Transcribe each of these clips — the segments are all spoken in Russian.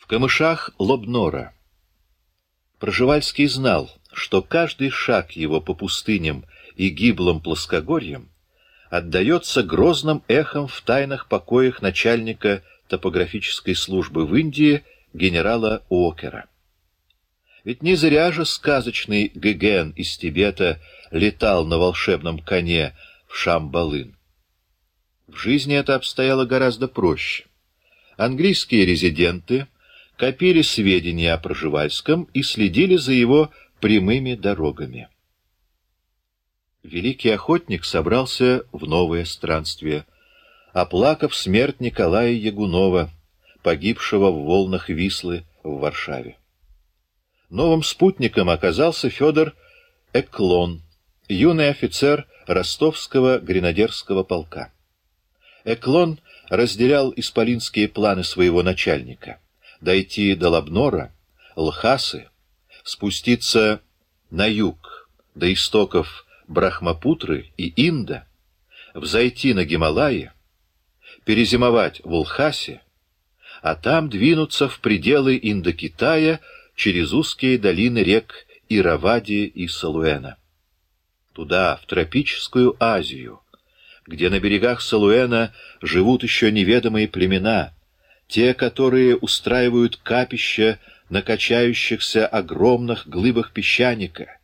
В камышах Лобнора Проживальский знал, что каждый шаг его по пустыням и гиблым плоскогорьям отдается грозным эхом в тайных покоях начальника топографической службы в Индии генерала Уокера. Ведь не зря же сказочный Геген из Тибета летал на волшебном коне в Шамбалын. В жизни это обстояло гораздо проще. Английские резиденты копили сведения о Проживальском и следили за его прямыми дорогами. Великий охотник собрался в новое странствие, оплакав смерть Николая Ягунова, погибшего в волнах Вислы в Варшаве. Новым спутником оказался Федор Эклон, юный офицер ростовского гренадерского полка. Эклон разделял исполинские планы своего начальника — дойти до Лабнора, Лхасы, спуститься на юг, до истоков Брахмапутры и Инда, взойти на Гималаи, перезимовать в Лхасе, а там двинуться в пределы Индокитая через узкие долины рек Иравади и Салуэна. Туда, в тропическую Азию, где на берегах Салуэна живут еще неведомые племена, те, которые устраивают капища на качающихся огромных глыбах песчаника,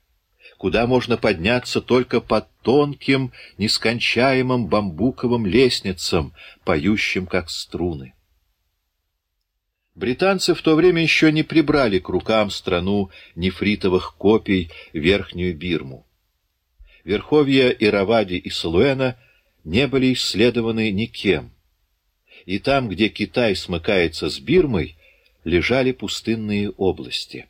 куда можно подняться только под тонким, нескончаемым бамбуковым лестницам, поющим как струны. Британцы в то время еще не прибрали к рукам страну нефритовых копий Верхнюю Бирму. Верховья Иравади и Салуэна не были исследованы никем. И там, где Китай смыкается с Бирмой, лежали пустынные области.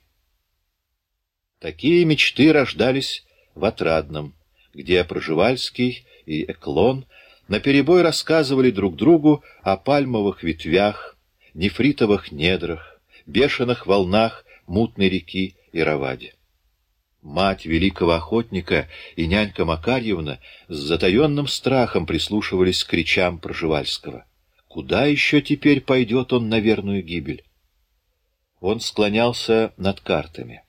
Такие мечты рождались в Отрадном, где Проживальский и Эклон наперебой рассказывали друг другу о пальмовых ветвях, нефритовых недрах, бешеных волнах мутной реки Иравади. Мать великого охотника и нянька Макарьевна с затаенным страхом прислушивались к кричам Проживальского. Куда еще теперь пойдет он на верную гибель? Он склонялся над картами.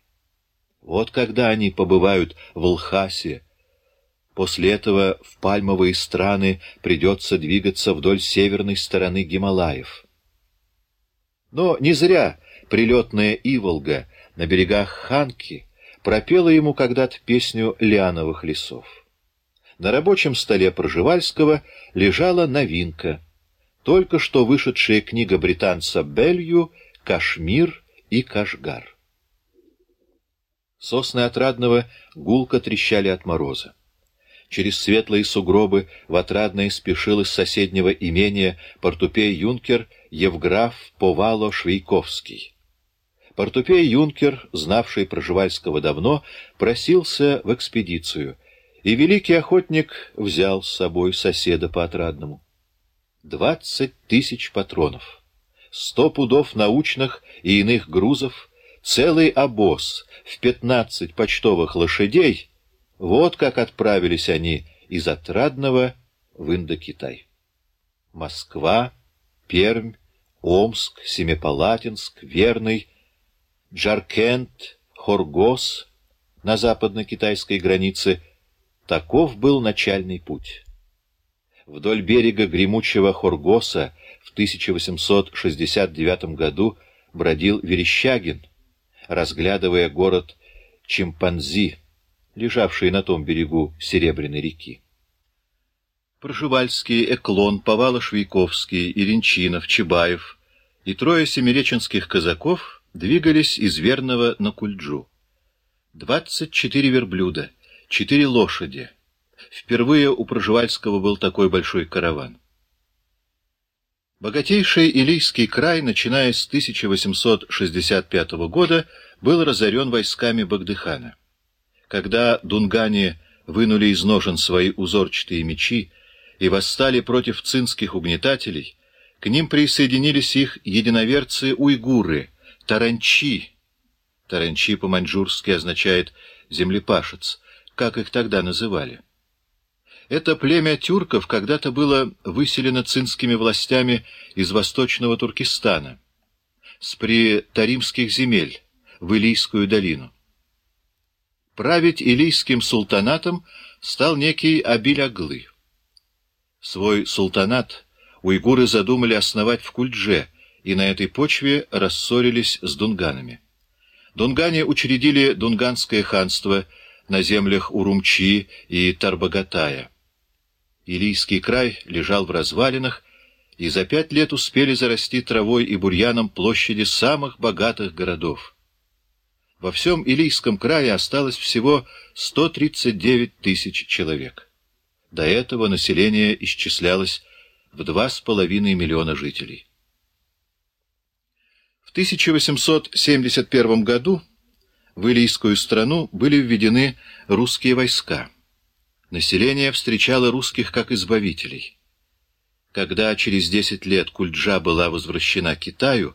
Вот когда они побывают в Лхасе. После этого в пальмовые страны придется двигаться вдоль северной стороны Гималаев. Но не зря прилетная Иволга на берегах Ханки пропела ему когда-то песню лиановых лесов. На рабочем столе Проживальского лежала новинка, только что вышедшая книга британца Белью «Кашмир и Кашгар». Сосны отрадного гулко трещали от мороза. Через светлые сугробы в отрадное спешил из соседнего имения портупей-юнкер Евграф Повало-Швейковский. Портупей-юнкер, знавший Проживальского давно, просился в экспедицию, и великий охотник взял с собой соседа по отрадному. Двадцать тысяч патронов, сто пудов научных и иных грузов, целый обоз в пятнадцать почтовых лошадей — вот как отправились они из Отрадного в Индокитай. Москва, Пермь, Омск, Семипалатинск, Верный, Джаркент, Хоргос на западно-китайской границе — таков был начальный путь. Вдоль берега гремучего Хоргоса в 1869 году бродил Верещагин — разглядывая город Чимпанзи, лежавший на том берегу Серебряной реки. Пржевальский, Эклон, Повало-Швейковский, Иринчинов, Чебаев и трое семиреченских казаков двигались из Верного на Кульджу. Двадцать четыре верблюда, четыре лошади. Впервые у Пржевальского был такой большой караван. Богатейший Илийский край, начиная с 1865 года, был разорен войсками Багдыхана. Когда дунгане вынули из ножен свои узорчатые мечи и восстали против цинских угнетателей, к ним присоединились их единоверцы-уйгуры, таранчи. Таранчи по-маньчжурски означает «землепашец», как их тогда называли. Это племя тюрков когда-то было выселено цинскими властями из восточного Туркестана. с притаримских земель в Илийскую долину. Править Илийским султанатом стал некий Абиль-Аглы. Свой султанат уйгуры задумали основать в Кульдже, и на этой почве рассорились с дунганами. Дунгане учредили Дунганское ханство на землях Урумчи и Тарбагатая. Илийский край лежал в развалинах, и за пять лет успели зарасти травой и бурьяном площади самых богатых городов. Во всем Илийском крае осталось всего 139 тысяч человек. До этого население исчислялось в два с половиной миллиона жителей. В 1871 году в Илийскую страну были введены русские войска. Население встречало русских как избавителей. Когда через 10 лет Кульджа была возвращена Китаю,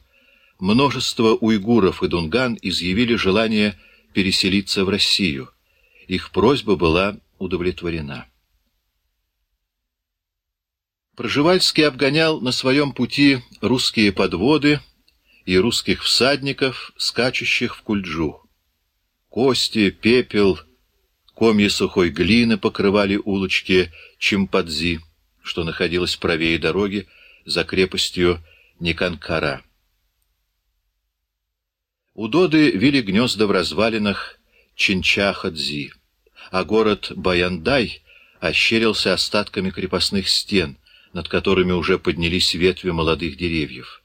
множество уйгуров и дунган изъявили желание переселиться в Россию. Их просьба была удовлетворена. Проживальский обгонял на своем пути русские подводы и русских всадников, скачущих в кульджу. Кости, пепел, комья сухой глины покрывали улочки Чимпадзи, что находилось правее дороги за крепостью Никанкара. Удоды вели гнезда в развалинах Чинчахадзи, а город Баяндай ощерился остатками крепостных стен — над которыми уже поднялись ветви молодых деревьев.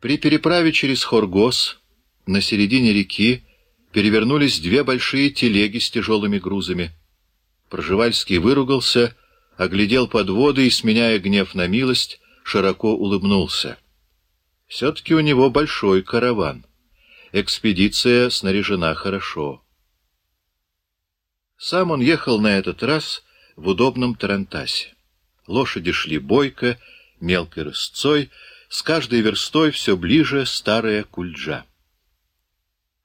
При переправе через Хоргос на середине реки перевернулись две большие телеги с тяжелыми грузами. Проживальский выругался, оглядел подводы и, сменяя гнев на милость, широко улыбнулся. Все-таки у него большой караван. Экспедиция снаряжена хорошо. Сам он ехал на этот раз в удобном тарантасе. Лошади шли бойко, мелкой рысцой, с каждой верстой все ближе старая кульджа.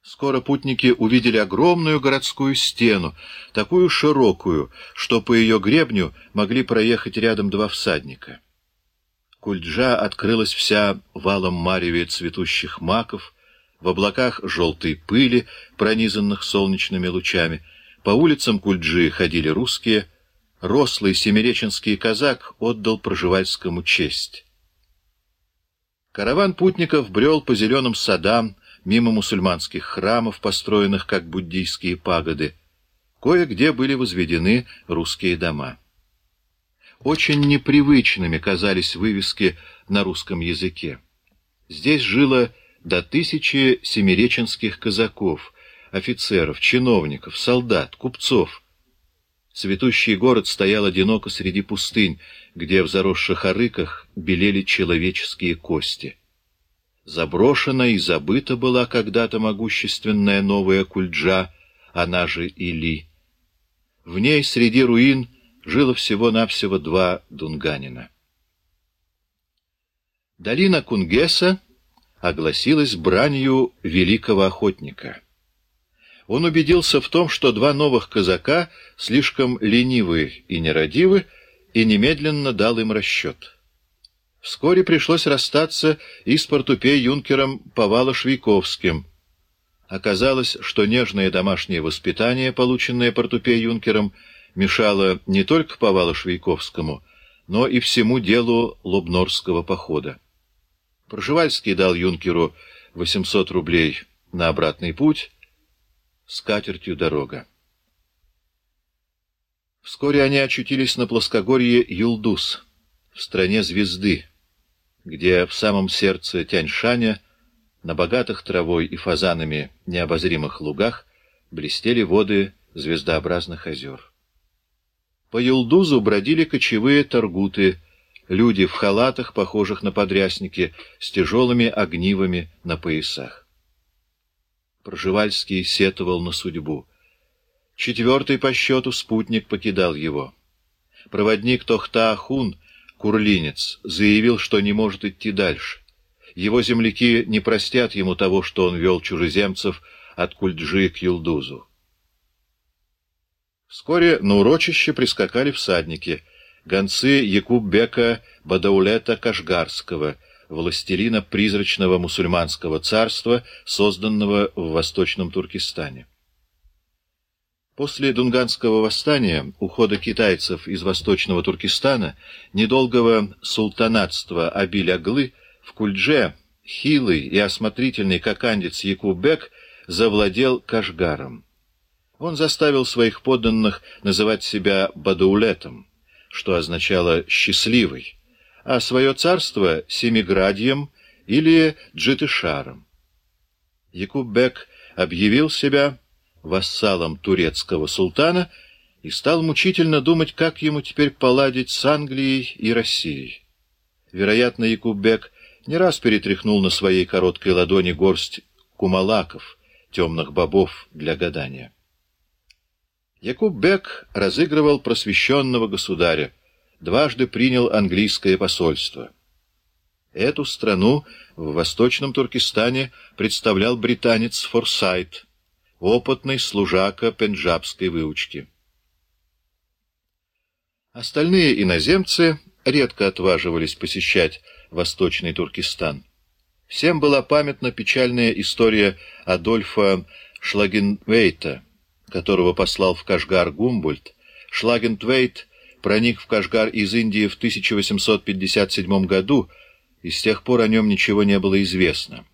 Скоро путники увидели огромную городскую стену, такую широкую, что по ее гребню могли проехать рядом два всадника. Кульджа открылась вся валом мареве цветущих маков, в облаках желтой пыли, пронизанных солнечными лучами. По улицам Кульджи ходили русские — рослый семиреченский казак отдал Проживальскому честь. Караван путников брел по зеленым садам, мимо мусульманских храмов, построенных как буддийские пагоды. Кое-где были возведены русские дома. Очень непривычными казались вывески на русском языке. Здесь жило до тысячи семиреченских казаков, офицеров, чиновников, солдат, купцов — Цветущий город стоял одиноко среди пустынь, где в заросших арыках белели человеческие кости. Заброшена и забыта была когда-то могущественная новая кульджа, она же Или. В ней среди руин жило всего-навсего два дунганина. Долина Кунгеса огласилась бранью великого охотника — он убедился в том, что два новых казака слишком ленивы и нерадивы, и немедленно дал им расчет. Вскоре пришлось расстаться и с портупей юнкером Повало-Швейковским. Оказалось, что нежное домашнее воспитание, полученное портупей юнкером, мешало не только Повало-Швейковскому, но и всему делу Лобнорского похода. Проживальский дал юнкеру 800 рублей на обратный путь, с катертью дорога. Вскоре они очутились на плоскогорье Юлдус, в стране звезды, где в самом сердце Тяньшаня, на богатых травой и фазанами необозримых лугах, блестели воды звездообразных озер. По Юлдузу бродили кочевые торгуты, люди в халатах, похожих на подрясники, с тяжелыми огнивами на поясах. Проживальский сетовал на судьбу. Четвертый по счету спутник покидал его. Проводник Тохта-Ахун, курлинец, заявил, что не может идти дальше. Его земляки не простят ему того, что он вел чужеземцев от Кульджи к Юлдузу. Вскоре на урочище прискакали всадники, гонцы Якуббека Бадаулета Кашгарского, властелина призрачного мусульманского царства, созданного в Восточном Туркестане. После Дунганского восстания, ухода китайцев из Восточного Туркестана, недолгого султанатства Абиль-Аглы, в Кульдже хилый и осмотрительный кокандец Якубек завладел Кашгаром. Он заставил своих подданных называть себя Бадаулетом, что означало «счастливый», а свое царство — Семиградьем или Джитышаром. Якуббек объявил себя вассалом турецкого султана и стал мучительно думать, как ему теперь поладить с Англией и Россией. Вероятно, Якуббек не раз перетряхнул на своей короткой ладони горсть кумалаков, темных бобов для гадания. Якуббек разыгрывал просвещенного государя, дважды принял английское посольство. Эту страну в Восточном Туркестане представлял британец Форсайт, опытный служака пенджабской выучки. Остальные иноземцы редко отваживались посещать Восточный Туркестан. Всем была памятна печальная история Адольфа Шлагенвейта, которого послал в Кашгар Гумбольд. Шлагентвейт проник в Кашгар из Индии в 1857 году, и с тех пор о нем ничего не было известно.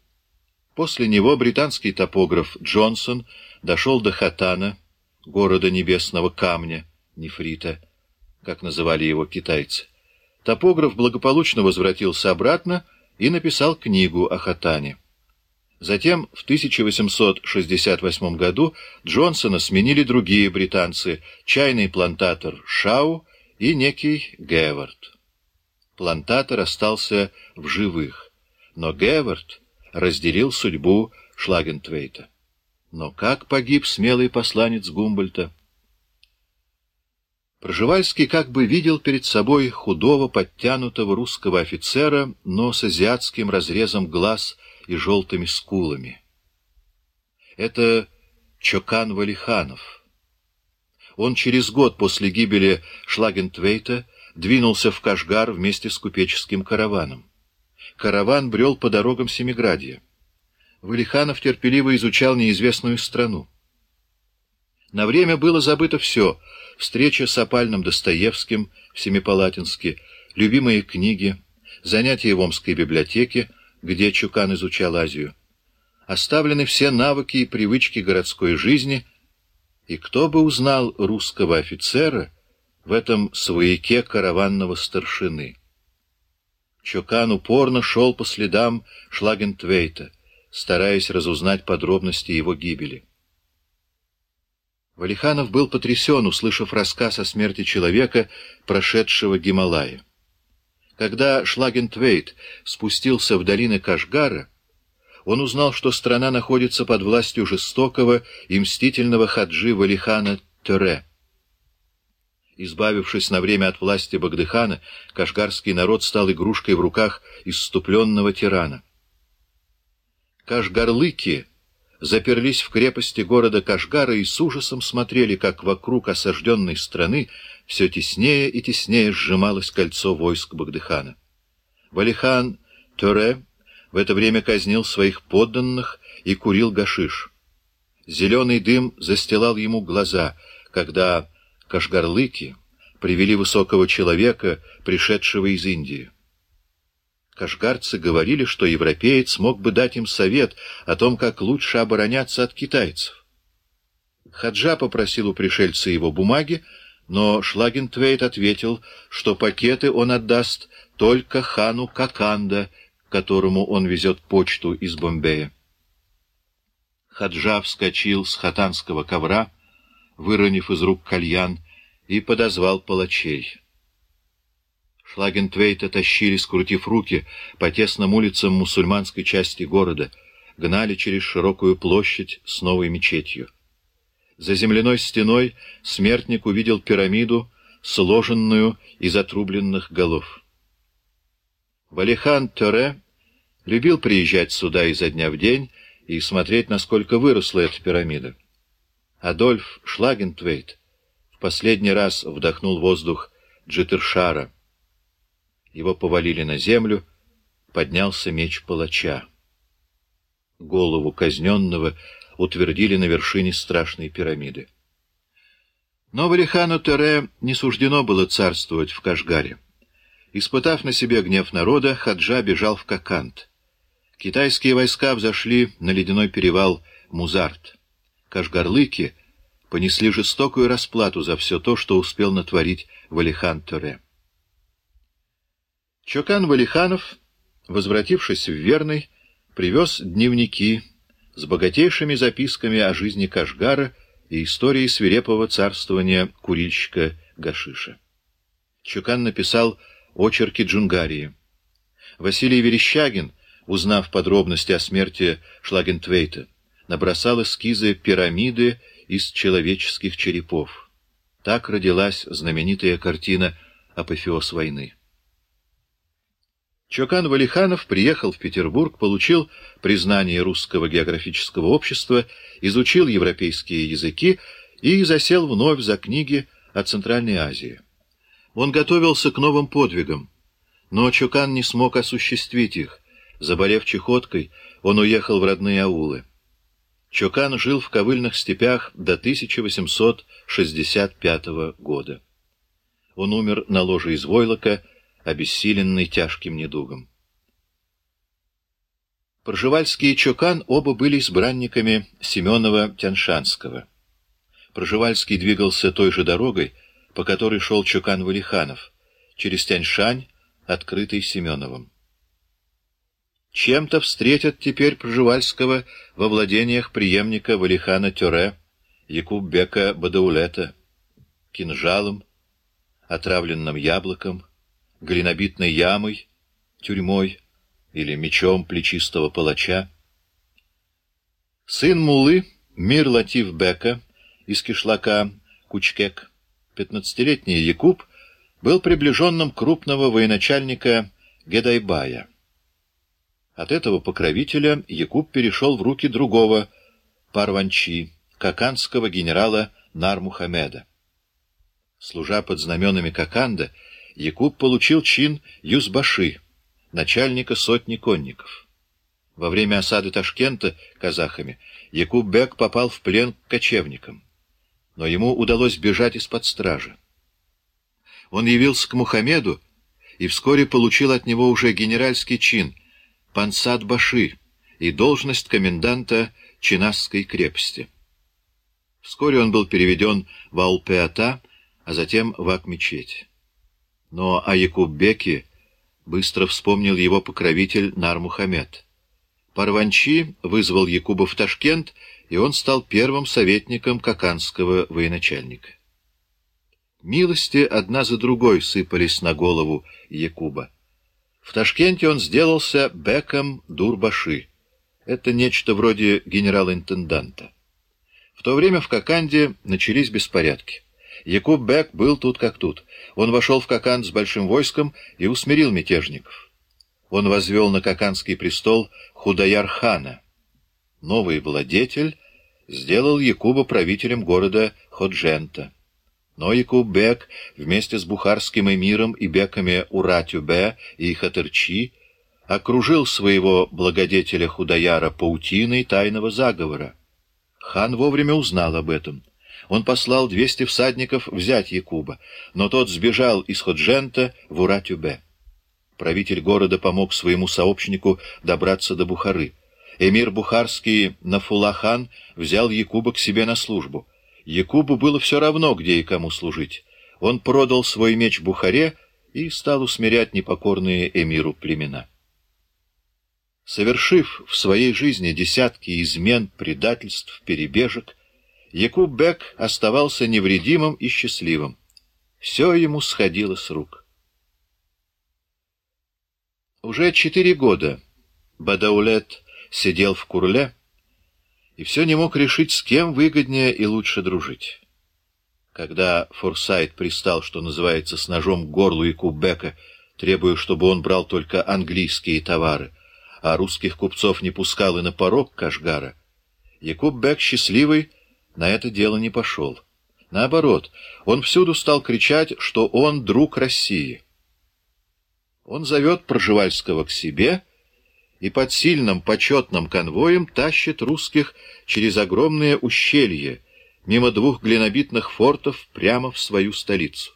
После него британский топограф Джонсон дошел до Хатана, города небесного камня, нефрита, как называли его китайцы. Топограф благополучно возвратился обратно и написал книгу о Хатане. Затем в 1868 году Джонсона сменили другие британцы, чайный плантатор Шау и некий Гевард. Плантатор остался в живых, но Гевард разделил судьбу Шлагентвейта. Но как погиб смелый посланец Гумбольта? Проживальский как бы видел перед собой худого, подтянутого русского офицера, но с азиатским разрезом глаз и желтыми скулами. Это Чокан Валиханов. Он через год после гибели Шлагентвейта двинулся в Кашгар вместе с купеческим караваном. Караван брел по дорогам Семиградья. Валиханов терпеливо изучал неизвестную страну. На время было забыто все — встреча с опальным Достоевским в Семипалатинске, любимые книги, занятия в Омской библиотеке, где Чукан изучал Азию. Оставлены все навыки и привычки городской жизни, и кто бы узнал русского офицера в этом свояке караванного старшины? Чукан упорно шел по следам Шлагентвейта, стараясь разузнать подробности его гибели. Валиханов был потрясен, услышав рассказ о смерти человека, прошедшего Гималая. Когда Шлагентвейт спустился в долины Кашгара, он узнал, что страна находится под властью жестокого и мстительного хаджи Валихана Тере. Избавившись на время от власти Багдыхана, кашгарский народ стал игрушкой в руках исступленного тирана. Кашгарлыки заперлись в крепости города Кашгара и с ужасом смотрели, как вокруг осажденной страны все теснее и теснее сжималось кольцо войск Багдыхана. Валихан Торе в это время казнил своих подданных и курил гашиш. Зеленый дым застилал ему глаза, когда кашгарлыки привели высокого человека, пришедшего из Индии. Кашгарцы говорили, что европеец мог бы дать им совет о том, как лучше обороняться от китайцев. Хаджа попросил у пришельца его бумаги, но Шлагентвейт ответил, что пакеты он отдаст только хану Каканда, которому он везет почту из Бомбея. Хаджа вскочил с хатанского ковра, выронив из рук кальян, и подозвал палачей. Шлагентвейта тащили, скрутив руки, по тесным улицам мусульманской части города, гнали через широкую площадь с новой мечетью. За земляной стеной смертник увидел пирамиду, сложенную из отрубленных голов. Валихан Торе любил приезжать сюда изо дня в день и смотреть, насколько выросла эта пирамида. Адольф Шлагентвейт в последний раз вдохнул воздух Джитершара. Его повалили на землю, поднялся меч палача. Голову казненного утвердили на вершине страшной пирамиды. Но Валихану Тере не суждено было царствовать в Кашгаре. Испытав на себе гнев народа, Хаджа бежал в Кокант. Китайские войска взошли на ледяной перевал Музарт. Кашгарлыки понесли жестокую расплату за все то, что успел натворить Валихан Тере. Чокан Валиханов, возвратившись в Верный, привез дневники с богатейшими записками о жизни Кашгара и истории свирепого царствования курильщика Гашиша. Чукан написал очерки Джунгарии. Василий Верещагин, узнав подробности о смерти Шлагентвейта, набросал эскизы пирамиды из человеческих черепов. Так родилась знаменитая картина «Апофеоз войны». Чокан Валиханов приехал в Петербург, получил признание Русского географического общества, изучил европейские языки и засел вновь за книги о Центральной Азии. Он готовился к новым подвигам, но Чокан не смог осуществить их. Заболев чехоткой, он уехал в родные аулы. Чокан жил в ковыльных степях до 1865 года. Он умер на ложе из войлока, обессиленный тяжким недугом. Пржевальский и Чокан оба были избранниками Семенова-Тяншанского. Пржевальский двигался той же дорогой, по которой шел Чокан Валиханов, через Тяньшань, открытый Семеновым. Чем-то встретят теперь Пржевальского во владениях преемника Валихана Тюре, Якуббека Бадаулета, кинжалом, отравленным яблоком, глинобитной ямой, тюрьмой или мечом плечистого палача. Сын Мулы, Мир Латиф Бека, из кишлака Кучкек, пятнадцатилетний Якуб, был приближенным крупного военачальника Гедайбая. От этого покровителя Якуб перешел в руки другого Парванчи, каканского генерала Нар-Мухаммеда. Служа под знаменами Каканда, Якуб получил чин Юзбаши, начальника сотни конников. Во время осады Ташкента казахами Якуб Бек попал в плен к кочевникам, но ему удалось бежать из-под стражи. Он явился к Мухаммеду и вскоре получил от него уже генеральский чин Пансад Баши и должность коменданта Чинасской крепости. Вскоре он был переведен в Аулпеата, а затем в Ак-мечеть. Но о быстро вспомнил его покровитель Нар-Мухаммед. Парванчи вызвал Якуба в Ташкент, и он стал первым советником каканского военачальника. Милости одна за другой сыпались на голову Якуба. В Ташкенте он сделался беком Дурбаши. Это нечто вроде генерал-интенданта. В то время в Коканде начались беспорядки. Якуб Бек был тут как тут. Он вошел в Коканд с большим войском и усмирил мятежников. Он возвел на Коканский престол Худаяр-хана. Новый владетель сделал Якуба правителем города Ходжента. Но Якуб-бек вместе с бухарским эмиром и беками Уратю-бе и Хатырчи окружил своего благодетеля Худаяра паутиной тайного заговора. Хан вовремя узнал об этом — он послал 200 всадников взять Якуба, но тот сбежал из Ходжента в Уратюбе. Правитель города помог своему сообщнику добраться до Бухары. Эмир Бухарский Нафулахан взял Якуба к себе на службу. Якубу было все равно, где и кому служить. Он продал свой меч Бухаре и стал усмирять непокорные эмиру племена. Совершив в своей жизни десятки измен, предательств, перебежек, Якуб Бек оставался невредимым и счастливым. Все ему сходило с рук. Уже четыре года Бадаулет сидел в Курле и все не мог решить, с кем выгоднее и лучше дружить. Когда Форсайт пристал, что называется, с ножом к горлу Якубека, требуя, чтобы он брал только английские товары, а русских купцов не пускал и на порог Кашгара, Якуб счастливый, на это дело не пошел. Наоборот, он всюду стал кричать, что он друг России. Он зовет Проживальского к себе — и под сильным почетным конвоем тащит русских через огромное ущелье, мимо двух глинобитных фортов, прямо в свою столицу.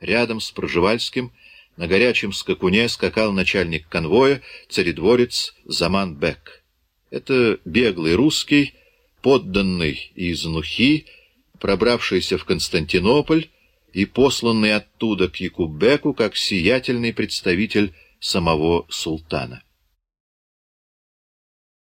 Рядом с Проживальским на горячем скакуне скакал начальник конвоя, царедворец Заман Бек. Это беглый русский, подданный из Нухи, пробравшийся в Константинополь и посланный оттуда к Якубеку как сиятельный представитель самого султана.